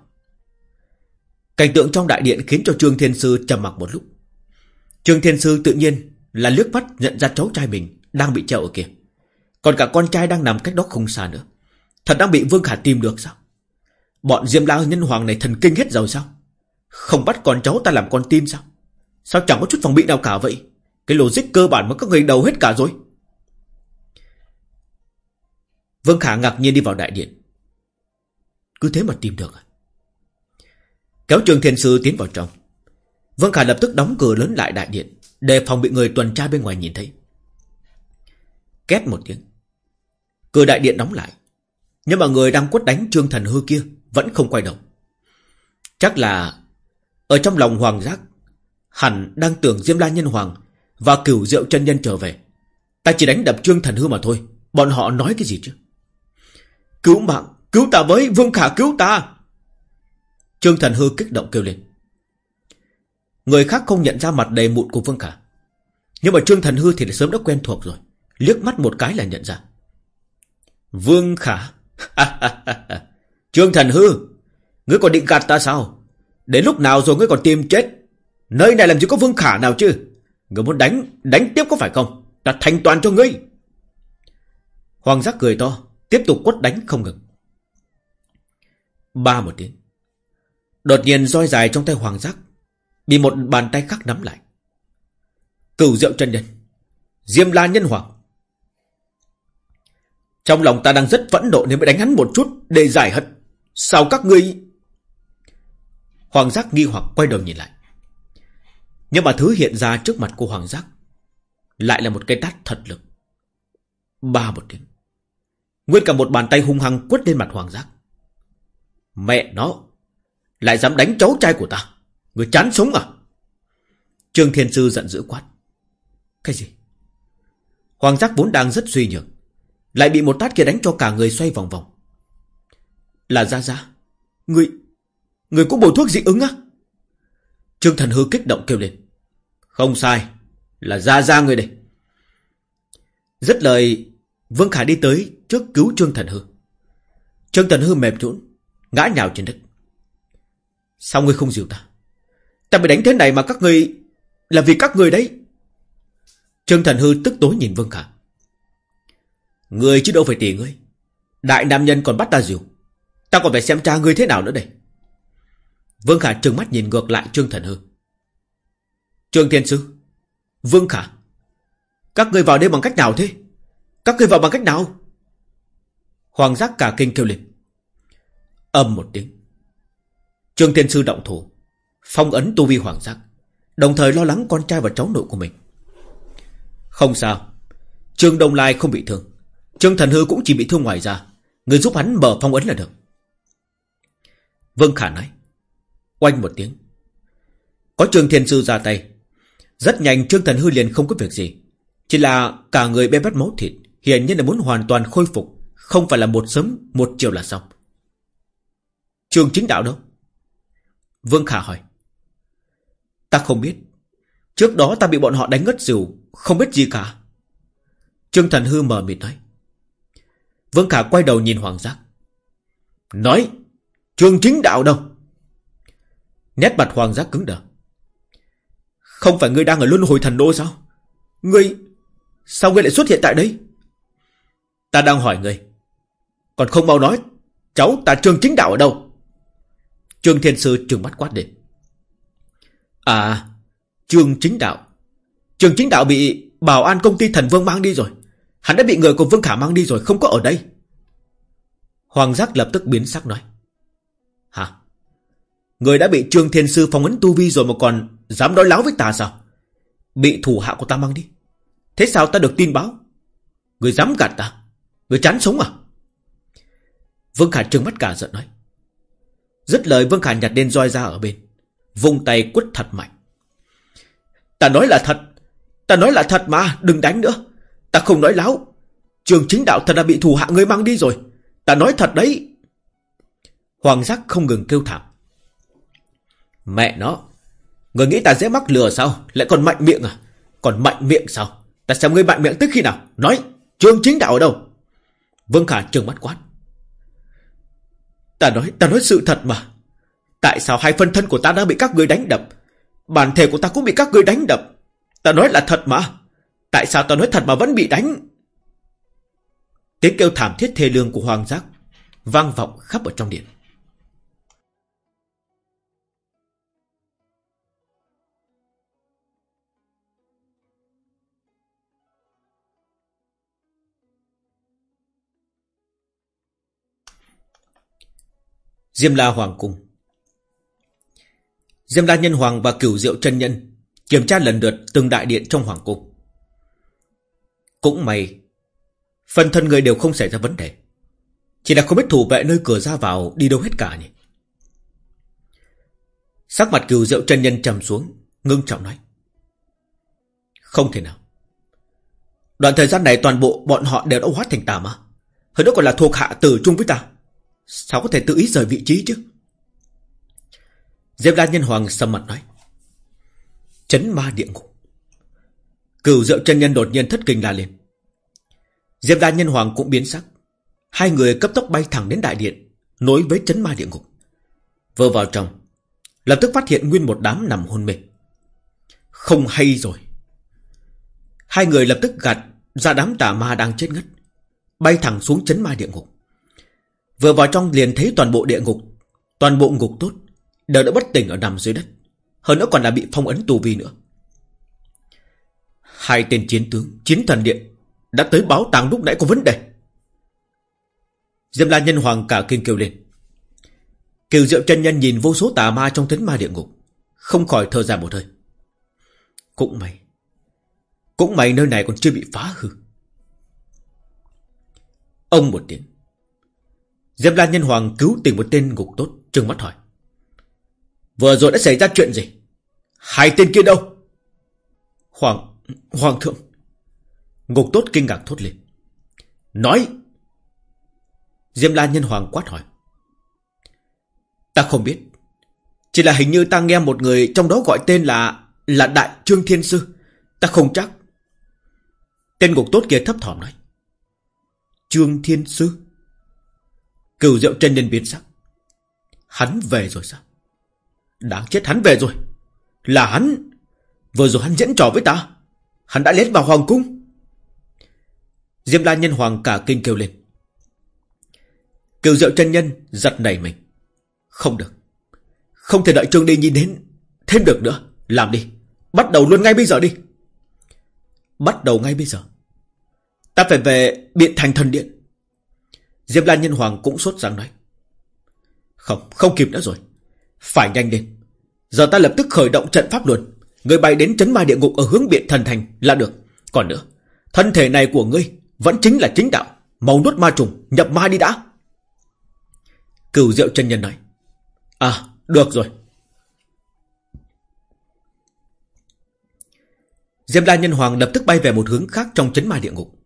Cảnh tượng trong đại điện khiến cho Trương Thiên Sư trầm mặc một lúc Trương Thiên Sư tự nhiên là liếc mắt nhận ra cháu trai mình đang bị treo ở kia. Còn cả con trai đang nằm cách đó không xa nữa. Thật đang bị Vương Khả tìm được sao? Bọn Diêm La Nhân Hoàng này thần kinh hết rồi sao? Không bắt con cháu ta làm con tin sao? Sao chẳng có chút phòng bị nào cả vậy? Cái logic cơ bản mà các người đầu hết cả rồi. Vương Khả ngạc nhiên đi vào đại điện. Cứ thế mà tìm được à? Kéo Trương Thiên Sư tiến vào trong. Vương Khả lập tức đóng cửa lớn lại đại điện, đề phòng bị người tuần tra bên ngoài nhìn thấy. Két một tiếng. Cửa đại điện đóng lại. Nhưng mà người đang quất đánh Trương Thần Hư kia vẫn không quay đầu. Chắc là ở trong lòng Hoàng Giác, hẳn đang tưởng Diêm La Nhân Hoàng và cửu diệu chân nhân trở về. Ta chỉ đánh đập Trương Thần Hư mà thôi. Bọn họ nói cái gì chứ? Cứu mạng, cứu ta với, Vương Khả cứu ta. Trương Thần Hư kích động kêu lên. Người khác không nhận ra mặt đầy mụn của Vương Khả. Nhưng mà Trương Thần Hư thì đã sớm đã quen thuộc rồi. Liếc mắt một cái là nhận ra. Vương Khả. Trương Thần Hư. Ngươi còn định gạt ta sao? Đến lúc nào rồi ngươi còn tìm chết? Nơi này làm gì có Vương Khả nào chứ? Ngươi muốn đánh, đánh tiếp có phải không? Ta thành toàn cho ngươi. Hoàng giác cười to, tiếp tục quất đánh không ngừng. Ba một tiếng. Đột nhiên roi dài trong tay Hoàng giác Bị một bàn tay khác nắm lại Cửu diệu chân nhân Diêm la nhân hoàng Trong lòng ta đang rất phẫn nộ Nên mới đánh hắn một chút để giải hận Sao các ngươi Hoàng giác nghi hoặc quay đầu nhìn lại nhưng mà thứ hiện ra trước mặt của Hoàng giác Lại là một cái tát thật lực Ba một tiếng Nguyên cả một bàn tay hung hăng quất lên mặt Hoàng giác Mẹ nó, Lại dám đánh cháu trai của ta Người chán sống à? Trương Thiên Sư giận dữ quát. Cái gì? Hoàng giác vốn đang rất suy nhược. Lại bị một tát kia đánh cho cả người xoay vòng vòng. Là ra ra Người... Người có bổ thuốc dị ứng á? Trương Thần Hư kích động kêu lên. Không sai. Là Gia Gia người đây. Rất lời, Vương Khả đi tới trước cứu Trương Thần Hư. Trương Thần Hư mềm nhũn ngã nhào trên đất. Sao ngươi không dìu ta? Ta bị đánh thế này mà các ngươi Là vì các ngươi đấy Trương Thần Hư tức tối nhìn Vương Khả Người chứ đâu phải tỷ ngươi Đại nam nhân còn bắt ta dìu Ta còn phải xem cha ngươi thế nào nữa đây Vương Khả trừng mắt nhìn ngược lại Trương Thần Hư. Trương Thiên Sư, Vương Khả, Các người vào đây bằng cách nào thế? Các người vào bằng cách nào? Hoàng giác cả kinh kêu lên. Âm một tiếng. Trương Thiên Sư động thủ, Phong ấn tu vi hoàng giác, Đồng thời lo lắng con trai và cháu nội của mình. Không sao, Trương Đông Lai không bị thương. Trương Thần Hư cũng chỉ bị thương ngoài ra Người giúp hắn mở phong ấn là được. Vương Khả nói. Oanh một tiếng Có Trương Thiên Sư ra tay Rất nhanh Trương Thần Hư liền không có việc gì Chỉ là cả người bê bắt máu thịt Hiển nhiên là muốn hoàn toàn khôi phục Không phải là một sớm một chiều là xong trường chính đạo đâu Vương Khả hỏi Ta không biết. Trước đó ta bị bọn họ đánh ngất xỉu, không biết gì cả. Trương Thần Hư mờ mịt nói. Vương Khả quay đầu nhìn Hoàng Giác. Nói, trường Chính Đạo đâu? Nét mặt Hoàng Giác cứng đờ. Không phải ngươi đang ở luân hồi thần đô sao? Ngươi, sao ngươi lại xuất hiện tại đây? Ta đang hỏi ngươi. Còn không mau nói, cháu ta Trương Chính Đạo ở đâu? Trương Thiên Sư trường mắt quát đến. À, Trương Chính Đạo. Trương Chính Đạo bị bảo an công ty Thần Vương mang đi rồi. Hắn đã bị người của Vương Khả mang đi rồi, không có ở đây. Hoàng Giác lập tức biến sắc nói. Hả? Người đã bị Trương Thiên Sư phong ấn tu vi rồi mà còn dám nói láo với ta sao? Bị thủ hạ của ta mang đi. Thế sao ta được tin báo? Người dám gạt ta? Người chán sống à? Vương Khả trừng mắt cả giận nói. Dứt lời Vương Khả nhặt lên roi ra ở bên. Vùng tay quất thật mạnh. Ta nói là thật. Ta nói là thật mà, đừng đánh nữa. Ta không nói láo. Trường chính đạo thật đã bị thủ hạ người mang đi rồi. Ta nói thật đấy. Hoàng giác không ngừng kêu thảm. Mẹ nó. Người nghĩ ta dễ mắc lừa sao? Lại còn mạnh miệng à? Còn mạnh miệng sao? Ta xem ngươi mạnh miệng tức khi nào? Nói. Trương chính đạo ở đâu Vương Khả trường mắt quát Ta nói, ta nói sự thật mà Tại sao hai phân thân của ta đã bị các ngươi đánh đập Bản thể của ta cũng bị các ngươi đánh đập Ta nói là thật mà Tại sao ta nói thật mà vẫn bị đánh Tiếng kêu thảm thiết thê lương của Hoàng Giác Vang vọng khắp ở trong điện Diêm La Hoàng Cung. Diêm La Nhân Hoàng và Cửu Diệu chân Nhân Kiểm tra lần lượt từng đại điện trong Hoàng Cung. Cũng may, Phần thân người đều không xảy ra vấn đề. Chỉ là không biết thủ vệ nơi cửa ra vào Đi đâu hết cả nhỉ? Sắc mặt Cửu Diệu chân Nhân trầm xuống, Ngưng trọng nói. Không thể nào. Đoạn thời gian này toàn bộ bọn họ đều đã hóa thành tà ma. Hơn nữa còn là thuộc hạ tử chung với ta. Sao có thể tự ý rời vị trí chứ? Diệp La Nhân Hoàng sầm mặt nói. Chấn ma địa ngục. Cửu diệu chân nhân đột nhiên thất kinh la lên. Diệp La Nhân Hoàng cũng biến sắc. Hai người cấp tốc bay thẳng đến đại điện, Nối với chấn ma địa ngục. Vừa vào trong, Lập tức phát hiện nguyên một đám nằm hôn mê. Không hay rồi. Hai người lập tức gạt ra đám tà ma đang chết ngất, Bay thẳng xuống chấn ma địa ngục. Vừa vào trong liền thấy toàn bộ địa ngục, Toàn bộ ngục tốt, Đều đã bất tỉnh ở nằm dưới đất. Hơn nữa còn là bị phong ấn tù vi nữa. Hai tên chiến tướng, Chiến thần điện Đã tới báo tàng lúc nãy có vấn đề. Diêm la nhân hoàng cả kinh kêu lên. Kiều diệu chân nhân nhìn vô số tà ma trong thấn ma địa ngục, Không khỏi thở dài một hơi. Cũng may Cũng may nơi này còn chưa bị phá hư. Ông một tiếng Diệp La Nhân Hoàng cứu tìm một tên ngục tốt, Trừng mắt hỏi. Vừa rồi đã xảy ra chuyện gì? Hai tên kia đâu? Hoàng Hoàng thượng. Ngục tốt kinh ngạc thốt lên. Nói. Diêm La Nhân Hoàng quát hỏi. Ta không biết. Chỉ là hình như ta nghe một người Trong đó gọi tên là Là Đại Trương Thiên Sư. Ta không chắc. Tên ngục tốt kia thấp thỏm nói. Trương Thiên Sư? Cửu diệu chân nhân biến sắc. Hắn về rồi sao? Đáng chết, hắn về rồi. Là hắn. Vừa rồi hắn diễn trò với ta. Hắn đã lén vào hoàng cung. Diêm la nhân hoàng cả kinh kêu lên. Cửu diệu chân nhân giật nảy mình. Không được. Không thể đợi Trương đi nhìn đến thêm được nữa. Làm đi. Bắt đầu luôn ngay bây giờ đi. Bắt đầu ngay bây giờ. Ta phải về Biện Thành Thần Điện. Diệp Lan Nhân Hoàng cũng sốt sáng nói. Không, không kịp nữa rồi. Phải nhanh lên. Giờ ta lập tức khởi động trận pháp luôn. Người bay đến chấn ma địa ngục ở hướng biện thần thành là được. Còn nữa, thân thể này của ngươi vẫn chính là chính đạo. Màu nuốt ma trùng, nhập ma đi đã. Cửu diệu chân nhân nói. À, được rồi. Diệp La Nhân Hoàng lập tức bay về một hướng khác trong chấn ma địa ngục.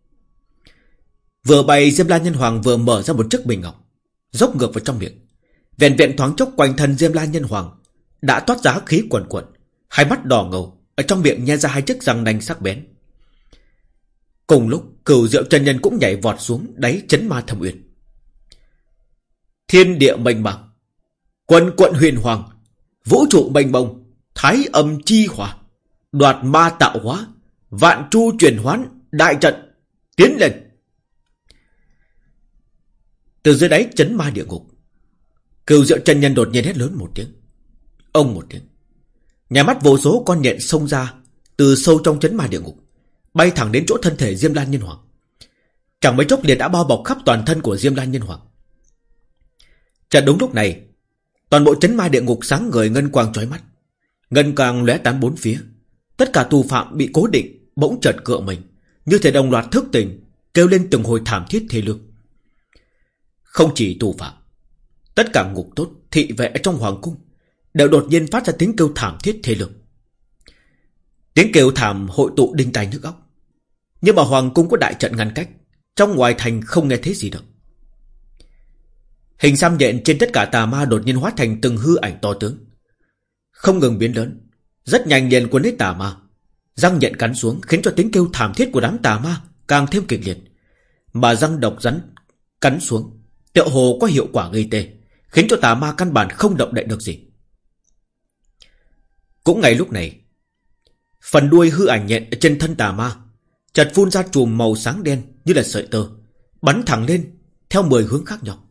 Vừa bay, Diêm La Nhân Hoàng vừa mở ra một chiếc bình ngọc, Dốc ngược vào trong miệng. Vẹn vẹn thoáng chốc, quanh thân Diêm La Nhân Hoàng Đã toát ra khí quần quần Hai mắt đỏ ngầu, Ở trong miệng nhe ra hai chiếc răng nanh sắc bén. Cùng lúc, cửu diệu chân nhân cũng nhảy vọt xuống, Đáy chấn ma thâm uyên. Thiên địa mênh mông Quân quận huyền hoàng, Vũ trụ mênh mông, Thái âm chi hỏa, Đoạt ma tạo hóa, Vạn chu chuyển hoán, Đại trận Tiến lên từ dưới đáy chấn ma địa ngục. Cửu diệu chân nhân đột nhiên hét lớn một tiếng. Ông một tiếng. Nhà mắt vô số con nhện xông ra Từ sâu trong chấn ma địa ngục, Bay thẳng đến chỗ thân thể Diêm Lan Nhân Hoàng. Chẳng mấy chốc liền đã bao bọc khắp toàn thân của Diêm Lan Nhân Hoàng. Chợt đúng lúc này, Toàn bộ chấn ma địa ngục sáng ngời ngân quang chói mắt. Ngân quang lóe tán bốn phía. Tất cả tù phạm bị cố định, Bỗng chợt cựa mình. Như thể đồng loạt thức tỉnh, Kêu lên từng hồi thảm thiết thê lương không chỉ tù phạm, Tất cả ngục tốt, thị vệ trong hoàng cung Đều đột nhiên phát ra tiếng kêu thảm thiết thê lương. Tiếng kêu thảm hội tụ đinh tai nước óc. Nhưng mà hoàng cung có đại trận ngăn cách, Trong ngoài thành không nghe thấy gì được. Hình xăm nhện trên tất cả tà ma đột nhiên hóa thành từng hư ảnh to tướng. Không ngừng biến lớn, Rất nhanh liền cuốn lấy tà ma. Răng nhện cắn xuống khiến cho tiếng kêu thảm thiết của đám tà ma càng thêm kịch liệt. Mà răng độc rắn cắn xuống Tiệu hồ có hiệu quả gây tê, Khiến cho tà ma căn bản không động đậy được gì. Cũng ngay lúc này, Phần đuôi hư ảnh nhện trên thân tà ma Chợt phun ra chùm màu sáng đen Như là sợi tơ, Bắn thẳng lên Theo 10 hướng khác nhau.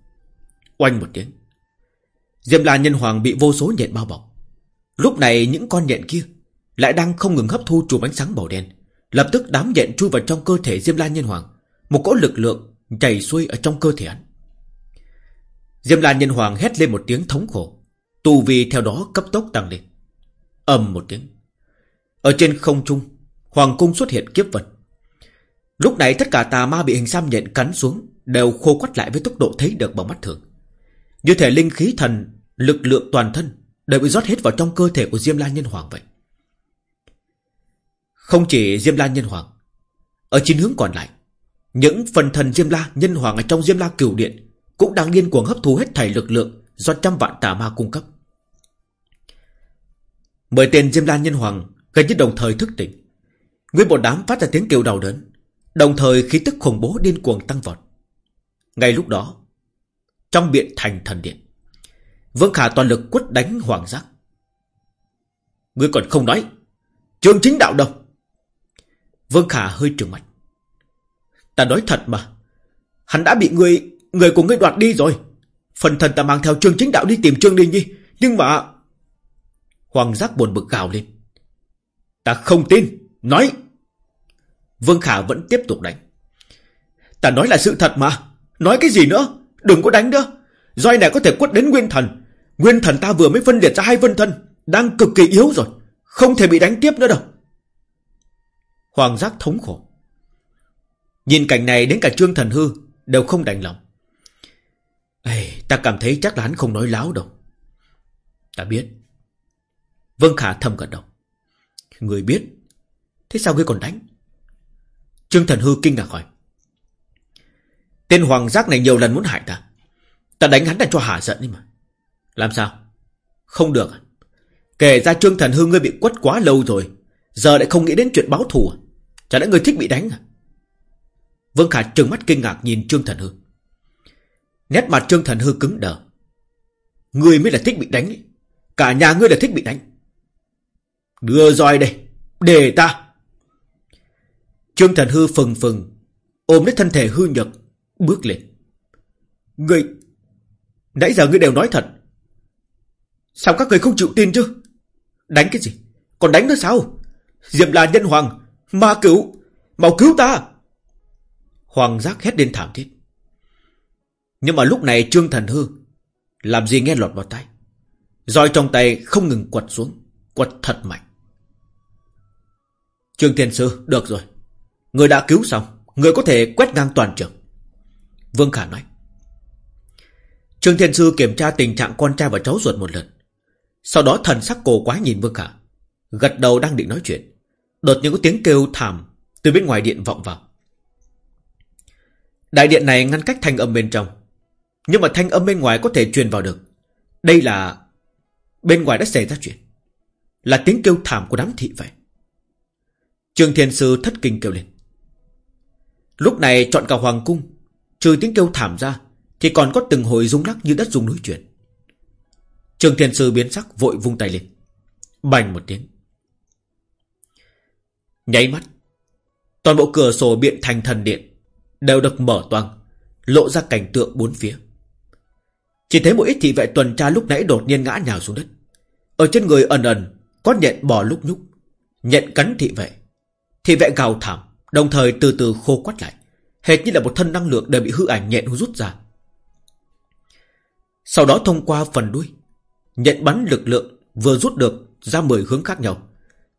Oanh một tiếng Diêm la nhân hoàng bị vô số nhện bao bọc. Lúc này những con nhện kia Lại đang không ngừng hấp thu chùm ánh sáng màu đen, Lập tức đám nhện chui vào trong cơ thể Diêm la nhân hoàng, Một cỗ lực lượng chảy xuôi ở trong cơ thể hắn. Diêm la nhân hoàng hét lên một tiếng thống khổ. Tù vi theo đó cấp tốc tăng lên. Ầm một tiếng. Ở trên không trung, Hoàng cung xuất hiện kiếp vật. Lúc này tất cả tà ma bị hình xăm nhện cắn xuống, Đều khô quắt lại với tốc độ thấy được bằng mắt thường. Như thể linh khí thần, Lực lượng toàn thân Đều bị rót hết vào trong cơ thể của Diêm La Nhân Hoàng vậy. Không chỉ Diêm La Nhân Hoàng, Ở chín hướng còn lại, Những phần thần Diêm La Nhân Hoàng ở trong Diêm La Cửu Điện cũng đang điên cuồng hấp thu hết thảy lực lượng Do trăm vạn tà ma cung cấp. Mười tên Diêm La Nhân Hoàng Gần như đồng thời thức tỉnh. Nguyên một đám phát ra tiếng kêu đau đớn, Đồng thời khí tức khủng bố điên cuồng tăng vọt. Ngay lúc đó, Trong biện thành thần điện, Vương Khả toàn lực quất đánh hoàng giác. Ngươi còn không nói Trường chính đạo đâu. Vương Khả hơi trừng mặt Ta nói thật mà, Hắn đã bị ngươi Người của ngươi đoạt đi rồi. Phần thần ta mang theo trương chính đạo đi tìm Trương Đình Nhi Nhưng mà Hoàng giác buồn bực gào lên. Ta không tin. Nói. Vương Khả vẫn tiếp tục đánh. Ta nói là sự thật mà. Nói cái gì nữa? Đừng có đánh nữa. Roi này có thể quất đến nguyên thần. Nguyên thần ta vừa mới phân liệt ra hai vân thân, Đang cực kỳ yếu rồi. Không thể bị đánh tiếp nữa đâu. Hoàng giác thống khổ. Nhìn cảnh này đến cả Trương Thần Hư Đều không đành lòng. Ta cảm thấy chắc là hắn không nói láo đâu. Ta biết. Vương Khả thầm gật đầu. Người biết. Thế sao ngươi còn đánh? Trương Thần Hư kinh ngạc hỏi. Tên Hoàng Giác này nhiều lần muốn hại ta. Ta đánh hắn là cho hả giận đi mà. Làm sao? Không được à? Kể ra Trương Thần Hư ngươi bị quất quá lâu rồi, Giờ lại không nghĩ đến chuyện báo thù à? Chả lẽ người thích bị đánh à? Vương Khả trừng mắt kinh ngạc nhìn Trương Thần Hư. Nét mặt Trương Thần Hư cứng đờ Ngươi mới là thích bị đánh Cả nhà ngươi là thích bị đánh Đưa roi đây Để ta Trương Thần Hư phừng phừng Ôm lấy thân thể hư nhược Bước lên Ngươi Nãy giờ ngươi đều nói thật Sao các người không chịu tin chứ? Đánh cái gì? Còn đánh nữa sao? Diệm là nhân hoàng, ma cứu, mau cứu ta! Hoàng giác hét lên thảm thiết. Nhưng mà lúc này Trương Thần Hư làm gì nghe lọt vào tay. roi trong tay không ngừng quật xuống, quật thật mạnh. Trương Thiên Sư, được rồi. Người đã cứu xong, người có thể quét ngang toàn trường. Vương Khả nói. Trương Thiên Sư kiểm tra tình trạng con trai và cháu ruột một lần. Sau đó thần sắc cổ quá nhìn Vương Khả Gật đầu đang định nói chuyện Đột nhiên có tiếng kêu thảm Từ bên ngoài điện vọng vào Đại điện này ngăn cách thanh âm bên trong nhưng mà thanh âm bên ngoài có thể truyền vào được Đây là Bên ngoài đã xảy ra chuyện Là tiếng kêu thảm của đám thị vậy Trương Thiên Sư thất kinh kêu lên Lúc này chọn cả hoàng cung Trừ tiếng kêu thảm ra Thì còn có từng hồi rung lắc như đất rung núi chuyển Trường Thiên Sư biến sắc vội vung tay lên. Bành một tiếng. Nháy mắt. Toàn bộ cửa sổ biện thành thần điện đều được mở toang, lộ ra cảnh tượng bốn phía. Chỉ thấy một ít thị vệ tuần tra lúc nãy đột nhiên ngã nhào xuống đất. Ở trên người ẩn ẩn có nhện bò lúc nhúc, nhện cắn thị vệ. Thị vệ gào thảm, đồng thời từ từ khô quắt lại, hệt như là một thân năng lượng đều bị hư ảnh nhện rút ra. Sau đó thông qua phần đuôi, Nhận bắn lực lượng vừa rút được ra 10 hướng khác nhau.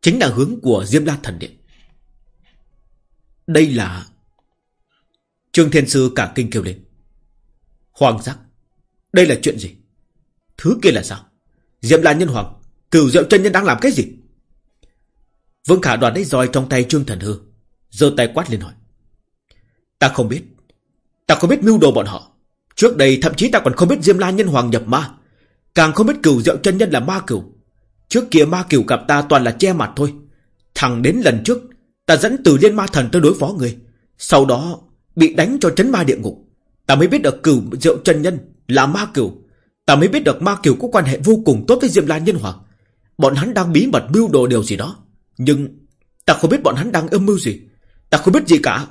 Chính là hướng của Diêm La Thần Điện. Đây là... Trương Thiên Sư cả kinh kêu lên. Hoàng giác. Đây là chuyện gì? Thứ kia là sao? Diêm La Nhân Hoàng. Cửu Diệu chân Nhân đang làm cái gì? Vương Khả đoàn lấy roi trong tay Trương Thần Hư. giơ tay quát lên hỏi. Ta không biết. Ta không biết mưu đồ bọn họ. Trước đây thậm chí ta còn không biết Diêm La Nhân Hoàng nhập ma. Càng không biết cửu diệu chân nhân là ma cửu Trước kia ma cửu gặp ta toàn là che mặt thôi Thằng đến lần trước, Ta dẫn từ liên ma thần tới đối phó người Sau đó Bị đánh cho chấn ma địa ngục Ta mới biết được cửu rượu chân nhân là ma cửu Ta mới biết được ma cửu có quan hệ vô cùng tốt với Diêm La Nhân Hoàng Bọn hắn đang bí mật mưu đồ điều gì đó. Nhưng Ta không biết bọn hắn đang âm mưu gì. Ta không biết gì cả.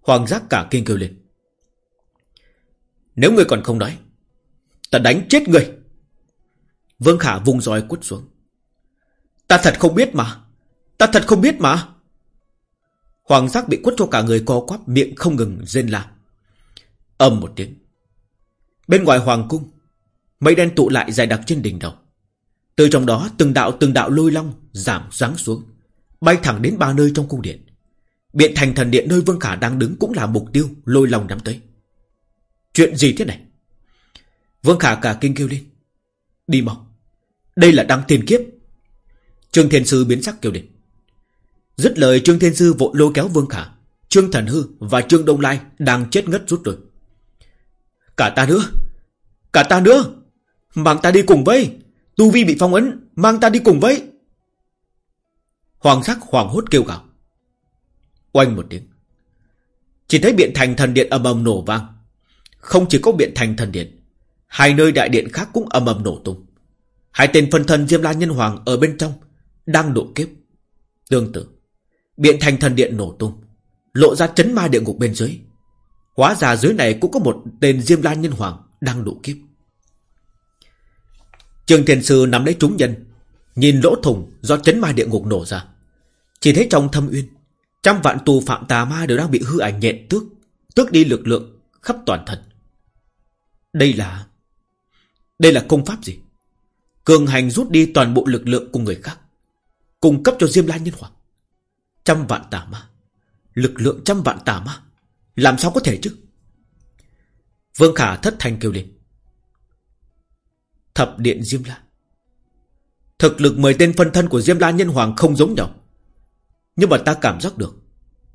Hoàng giác cả kinh kêu lên. Nếu ngươi còn không nói, Ta đánh chết ngươi. Vương Khả vùng roi quất xuống. Ta thật không biết mà. Ta thật không biết mà. Hoàng giác bị quất cho cả người co quắp, Miệng không ngừng rên la. Âm một tiếng. Bên ngoài hoàng cung, Mây đen tụ lại dài đặc trên đỉnh đầu. Từ trong đó từng đạo từng đạo lôi long Giảm giáng xuống, Bay thẳng đến ba nơi trong cung điện. Biện thành thần điện nơi Vương Khả đang đứng Cũng là mục tiêu lôi long nắm tới. Chuyện gì thế này? Vương Khả cả kinh kêu lên. Đi mau. Đây là đăng tiền kiếp. Trương Thiên Sư biến sắc kêu lên. Dứt lời, Trương Thiên Sư vội lôi kéo Vương Khả. Trương Thần Hư và Trương Đông Lai Đang chết ngất rút rồi Cả ta nữa. Cả ta nữa. Mang ta đi cùng với. Tu Vi bị phong ấn, Mang ta đi cùng với. Hoàng sắc hoàng hốt kêu gào. Oanh một tiếng. Chỉ thấy biện thành thần điện ầm ầm nổ vang. Không chỉ có biện thành thần điện, Hai nơi đại điện khác cũng ầm ầm nổ tung. Hai tên phân thân Diêm La Nhân Hoàng ở bên trong Đang độ kiếp. Tương tự, Biện thành thần điện nổ tung, Lộ ra chấn ma địa ngục bên dưới. Hóa ra dưới này cũng có một tên Diêm La Nhân Hoàng Đang độ kiếp. Trường Thiền Sư nắm lấy trúng nhân, Nhìn lỗ thủng do chấn ma địa ngục nổ ra. Chỉ thấy trong thâm uyên, Trăm vạn tù phạm tà ma đều đang bị hư ảnh nhện tước Tước đi lực lượng khắp toàn thân. Đây là Đây là công pháp gì? Cường hành rút đi toàn bộ lực lượng của người khác, Cung cấp cho Diêm La Nhân Hoàng. Trăm vạn tà ma, Lực lượng trăm vạn tà ma. Làm sao có thể chứ? Vương Khả thất thanh kêu lên. Thập điện Diêm La. Thực lực mười tên phân thân của Diêm La Nhân Hoàng không giống nhau. Nhưng mà ta cảm giác được,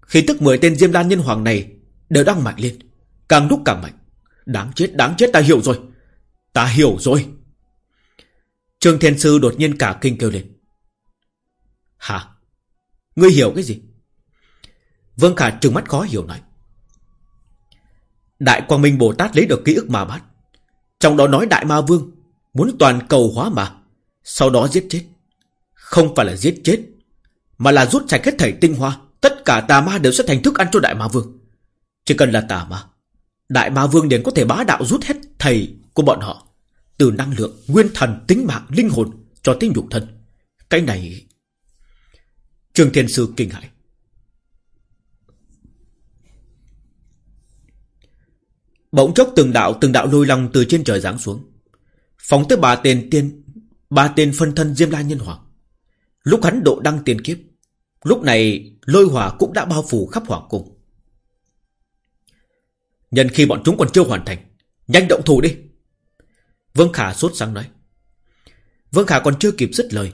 Khi tức mười tên Diêm La Nhân Hoàng này Đều đang mạnh lên, Càng lúc càng mạnh. Đáng chết đáng chết, ta hiểu rồi. Ta hiểu rồi. Trương Thiên Sư đột nhiên cả kinh kêu lên. Hả? Ngươi hiểu cái gì? Vương Khả trừng mắt khó hiểu nói. Đại Quang Minh Bồ Tát lấy được ký ức mà bát. Trong đó nói Đại Ma Vương Muốn toàn cầu hóa mà Sau đó giết chết. Không phải là giết chết Mà là rút sạch hết thảy tinh hoa Tất cả tà ma đều sẽ thành thức ăn cho Đại Ma Vương. Chỉ cần là tà ma Đại Ma Vương liền có thể bá đạo rút hết thầy của bọn họ Từ năng lượng, nguyên thần, tính mạng, linh hồn Cho tới nhục thân. Cái này Trường Thiên Sư kinh hãi. Bỗng chốc từng đạo từng đạo lôi long từ trên trời giáng xuống. Phóng tới ba tên tiên, Ba tên phân thân Diêm La Nhân Hoàng. Lúc hắn độ đăng tiền kiếp, Lúc này lôi hỏa cũng đã bao phủ khắp hoàng cung. Nhân khi bọn chúng còn chưa hoàn thành, Nhanh động thủ đi. Vương Khả sốt sáng nói. Vương Khả còn chưa kịp dứt lời,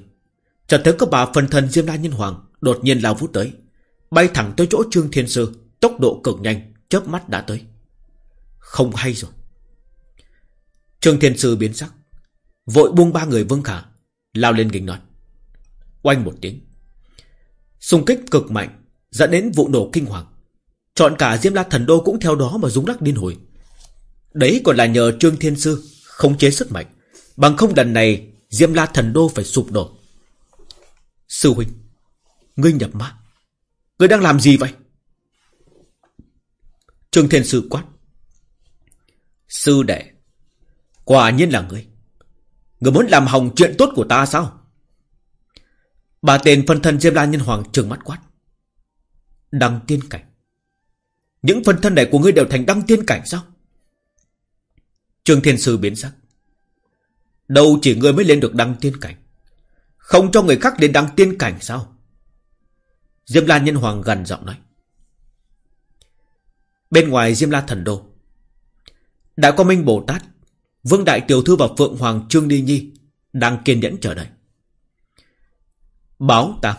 Chợt thấy có bà phân thân Diêm La Nhân Hoàng Đột nhiên lao vút tới, Bay thẳng tới chỗ Trương Thiên Sư, Tốc độ cực nhanh, chớp mắt đã tới. Không hay rồi. Trương Thiên Sư biến sắc, Vội buông ba người Vương Khả, Lao lên gánh nói. Oanh một tiếng. Xung kích cực mạnh, Dẫn đến vụ nổ kinh hoàng. Chọn cả Diêm La Thần Đô cũng theo đó mà rúng lắc điên hồi. Đấy còn là nhờ Trương Thiên Sư Không chế sức mạnh, Bằng không lần này Diêm La Thần Đô phải sụp đổ. Sư huynh, Ngươi nhập ma. Ngươi đang làm gì vậy? Trương Thiên Sư quát. Sư đệ, Quả nhiên là ngươi. Ngươi muốn làm hỏng chuyện tốt của ta sao? Bà tên phân thân Diêm La Nhân Hoàng trừng mắt quát. Đăng tiên cảnh. Những phân thân này của ngươi đều thành đăng tiên cảnh sao? Trương Thiên Sư biến sắc. Đâu chỉ ngươi mới lên được đăng tiên cảnh. Không cho người khác lên đăng tiên cảnh sao? Diêm La Nhân Hoàng gần giọng nói. Bên ngoài Diêm La Thần Đô Đại Quang Minh Bồ Tát, Vương Đại Tiểu Thư và Phượng Hoàng Trương Đi Nhi Đang kiên nhẫn chờ đợi. Báo tàng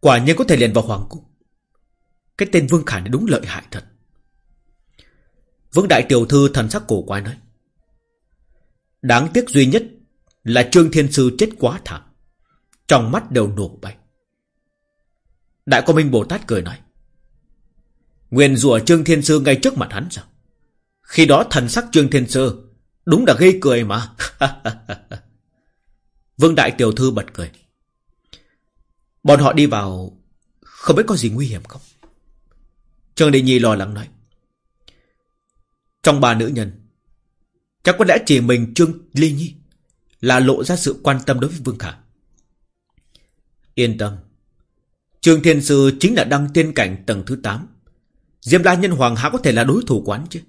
Quả nhiên có thể liền vào Hoàng Cung. Cái tên Vương Khả này đúng lợi hại thật. Vương Đại Tiểu Thư thần sắc cổ quái nói, Đáng tiếc duy nhất Là Trương Thiên Sư chết quá thảm, Trong mắt đều nổ bay. Đại Quang Minh Bồ Tát cười nói, Nguyên rủa Trương Thiên Sư ngay trước mặt hắn sao? Khi đó thần sắc Trương Thiên Sư Đúng là gây cười mà. Vương Đại Tiểu Thư bật cười. Bọn họ đi vào, Không biết có gì nguy hiểm không? Trương Đình Nhi lo lắng nói. Trong ba nữ nhân, Chắc có lẽ chỉ mình Trương Ly Nhi Là lộ ra sự quan tâm đối với Vương Khả Yên tâm, Trương Thiên Sư chính là đăng tiên cảnh tầng thứ 8 Diêm La Nhân Hoàng há có thể là đối thủ quán chứ?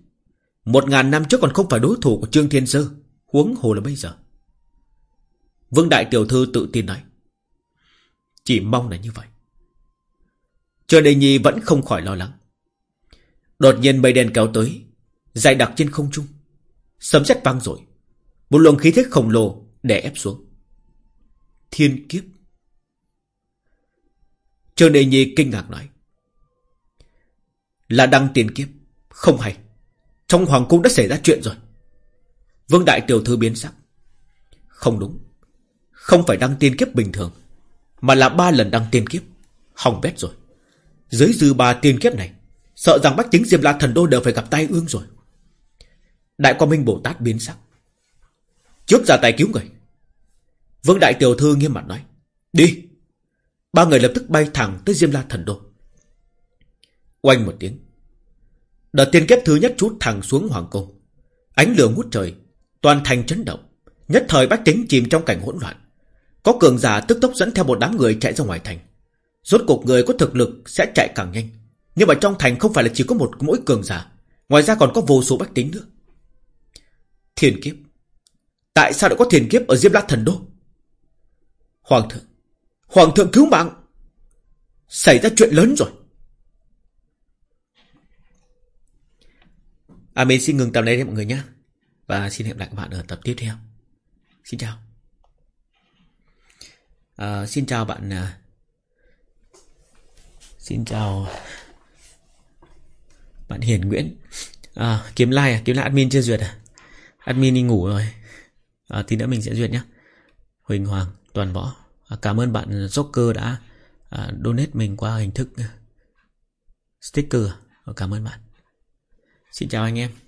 Một ngàn năm trước còn không phải đối thủ của Trương Thiên sơ. Huống hồ là bây giờ. Vương Đại Tiểu Thư tự tin nói. Chỉ mong là như vậy. Trương Đề Nhi vẫn không khỏi lo lắng. Đột nhiên mây đen kéo tới Dài đặc trên không trung. Sấm sét vang rồi Một luồng khí thế khổng lồ đè ép xuống. Thiên kiếp. Trương Đề Nhi kinh ngạc nói. Là đăng tiền kiếp. Không hay. Trong hoàng cung đã xảy ra chuyện rồi. Vương Đại Tiểu Thư biến sắc. Không đúng. Không phải đăng tiên kiếp bình thường, Mà là ba lần đăng tiên kiếp. Hỏng bét rồi. Dưới dư ba tiên kiếp này, Sợ rằng bách tính Diêm La Thần Đô đều phải gặp tai ương rồi. Đại quan Minh Bồ Tát biến sắc. Trước ra tay cứu người. Vương Đại Tiểu Thư nghiêm mặt nói, Đi. Ba người lập tức bay thẳng tới Diêm La Thần Đô. Oanh một tiếng Đợt tiên kiếp thứ nhất chút thẳng xuống Hoàng Cung. Ánh lửa ngút trời, Toàn thành chấn động. Nhất thời bách tính chìm trong cảnh hỗn loạn. Có cường giả tức tốc dẫn theo một đám người chạy ra ngoài thành. Rốt cuộc người có thực lực sẽ chạy càng nhanh. Nhưng mà trong thành không phải là chỉ có một mỗi cường giả. Ngoài ra còn có vô số bách tính nữa. Thiên kiếp. Tại sao lại có thiên kiếp ở Diêm La Thần Đô? Hoàng thượng. Hoàng thượng cứu mạng. Xảy ra chuyện lớn rồi. À mình xin ngừng tập này đấy mọi người nhé. Và xin hẹn lại các bạn ở tập tiếp theo. Xin chào. À, Xin chào bạn à, Xin chào Bạn Hiền Nguyễn. À, Kiếm like à Kiếm like admin chưa duyệt à? Admin đi ngủ rồi. À, Tí nữa mình sẽ duyệt nhé. Huỳnh Hoàng Toàn Võ. À, Cảm ơn bạn Joker đã à, Donate mình qua hình thức à, Sticker. À, Cảm ơn bạn. Xin chào anh em.